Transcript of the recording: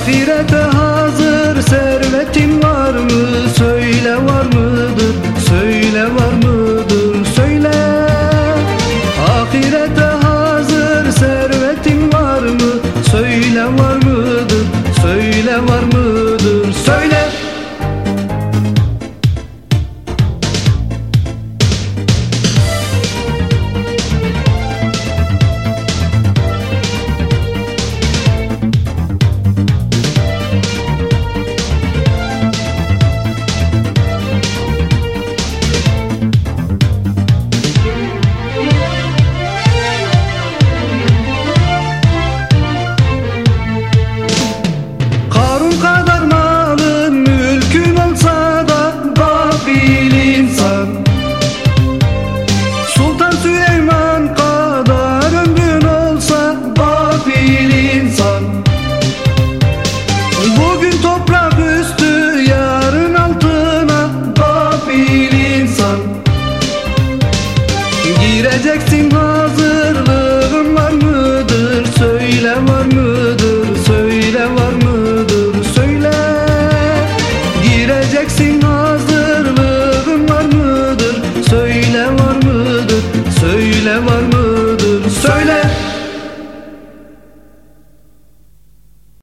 Ahirete hazır servetin var mı? Söyle var mıdır? Söyle var mıdır? Söyle Ahirete hazır servetin var mı? Söyle var mı?